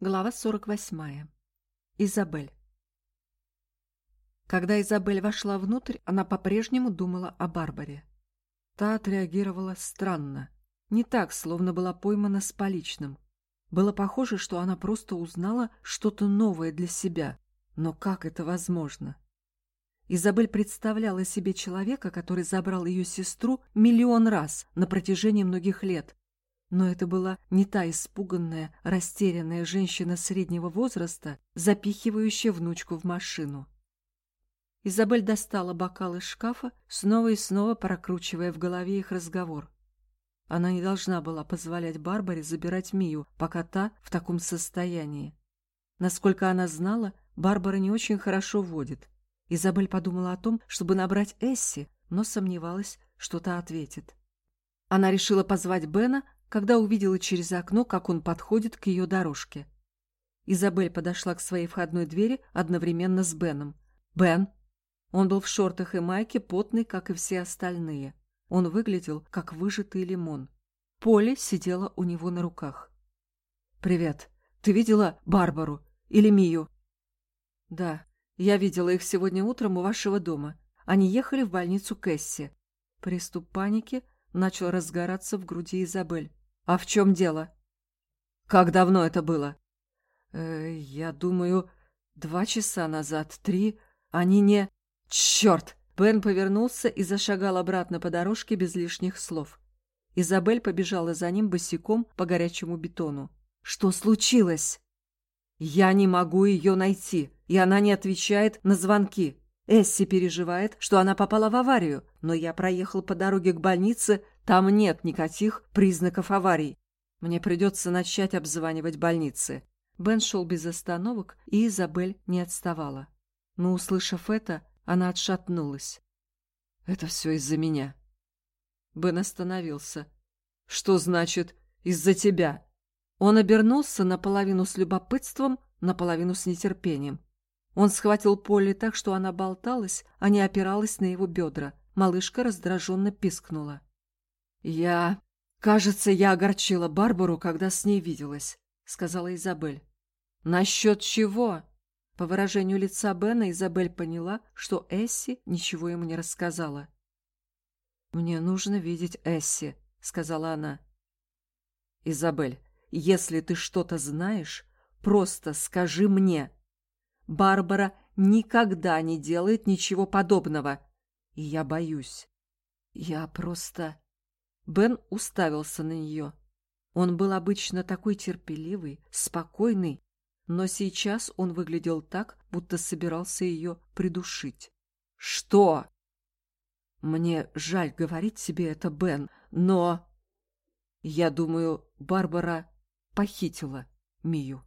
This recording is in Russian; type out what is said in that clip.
Глава 48. Изабель. Когда Изабель вошла внутрь, она по-прежнему думала о Барбаре. Та отреагировала странно. Не так, словно была поймана с поличным. Было похоже, что она просто узнала что-то новое для себя. Но как это возможно? Изабель представляла себе человека, который забрал ее сестру миллион раз на протяжении многих лет, но это была не та испуганная, растерянная женщина среднего возраста, запихивающая внучку в машину. Изабель достала бокал из шкафа, снова и снова прокручивая в голове их разговор. Она не должна была позволять Барбаре забирать Мию, пока та в таком состоянии. Насколько она знала, Барбара не очень хорошо водит. Изабель подумала о том, чтобы набрать Эсси, но сомневалась, что та ответит. Она решила позвать Бена, когда увидела через окно, как он подходит к ее дорожке. Изабель подошла к своей входной двери одновременно с Беном. «Бен!» Он был в шортах и майке, потный, как и все остальные. Он выглядел, как выжатый лимон. Поле сидела у него на руках. «Привет. Ты видела Барбару? Или Мию?» «Да, я видела их сегодня утром у вашего дома. Они ехали в больницу Кэсси». Приступ паники начал разгораться в груди Изабель. «А в чем дело?» «Как давно это было?» э, «Я думаю, два часа назад, три. Они не...» «Черт!» Бен повернулся и зашагал обратно по дорожке без лишних слов. Изабель побежала за ним босиком по горячему бетону. «Что случилось?» «Я не могу ее найти, и она не отвечает на звонки. Эсси переживает, что она попала в аварию, но я проехал по дороге к больнице, там нет никаких признаков аварий. Мне придется начать обзванивать больницы. Бен шел без остановок, и Изабель не отставала. Но, услышав это, она отшатнулась. «Это все из-за меня». Бен остановился. «Что значит «из-за тебя»?» Он обернулся наполовину с любопытством, наполовину с нетерпением. Он схватил Полли так, что она болталась, а не опиралась на его бедра. Малышка раздраженно пискнула. «Я... Кажется, я огорчила Барбару, когда с ней виделась», — сказала Изабель. «Насчет чего?» По выражению лица Бена Изабель поняла, что Эсси ничего ему не рассказала. «Мне нужно видеть Эсси», — сказала она. «Изабель, если ты что-то знаешь, просто скажи мне», Барбара никогда не делает ничего подобного. И я боюсь. Я просто... Бен уставился на нее. Он был обычно такой терпеливый, спокойный, но сейчас он выглядел так, будто собирался ее придушить. «Что?» «Мне жаль говорить тебе это, Бен, но...» «Я думаю, Барбара похитила Мию».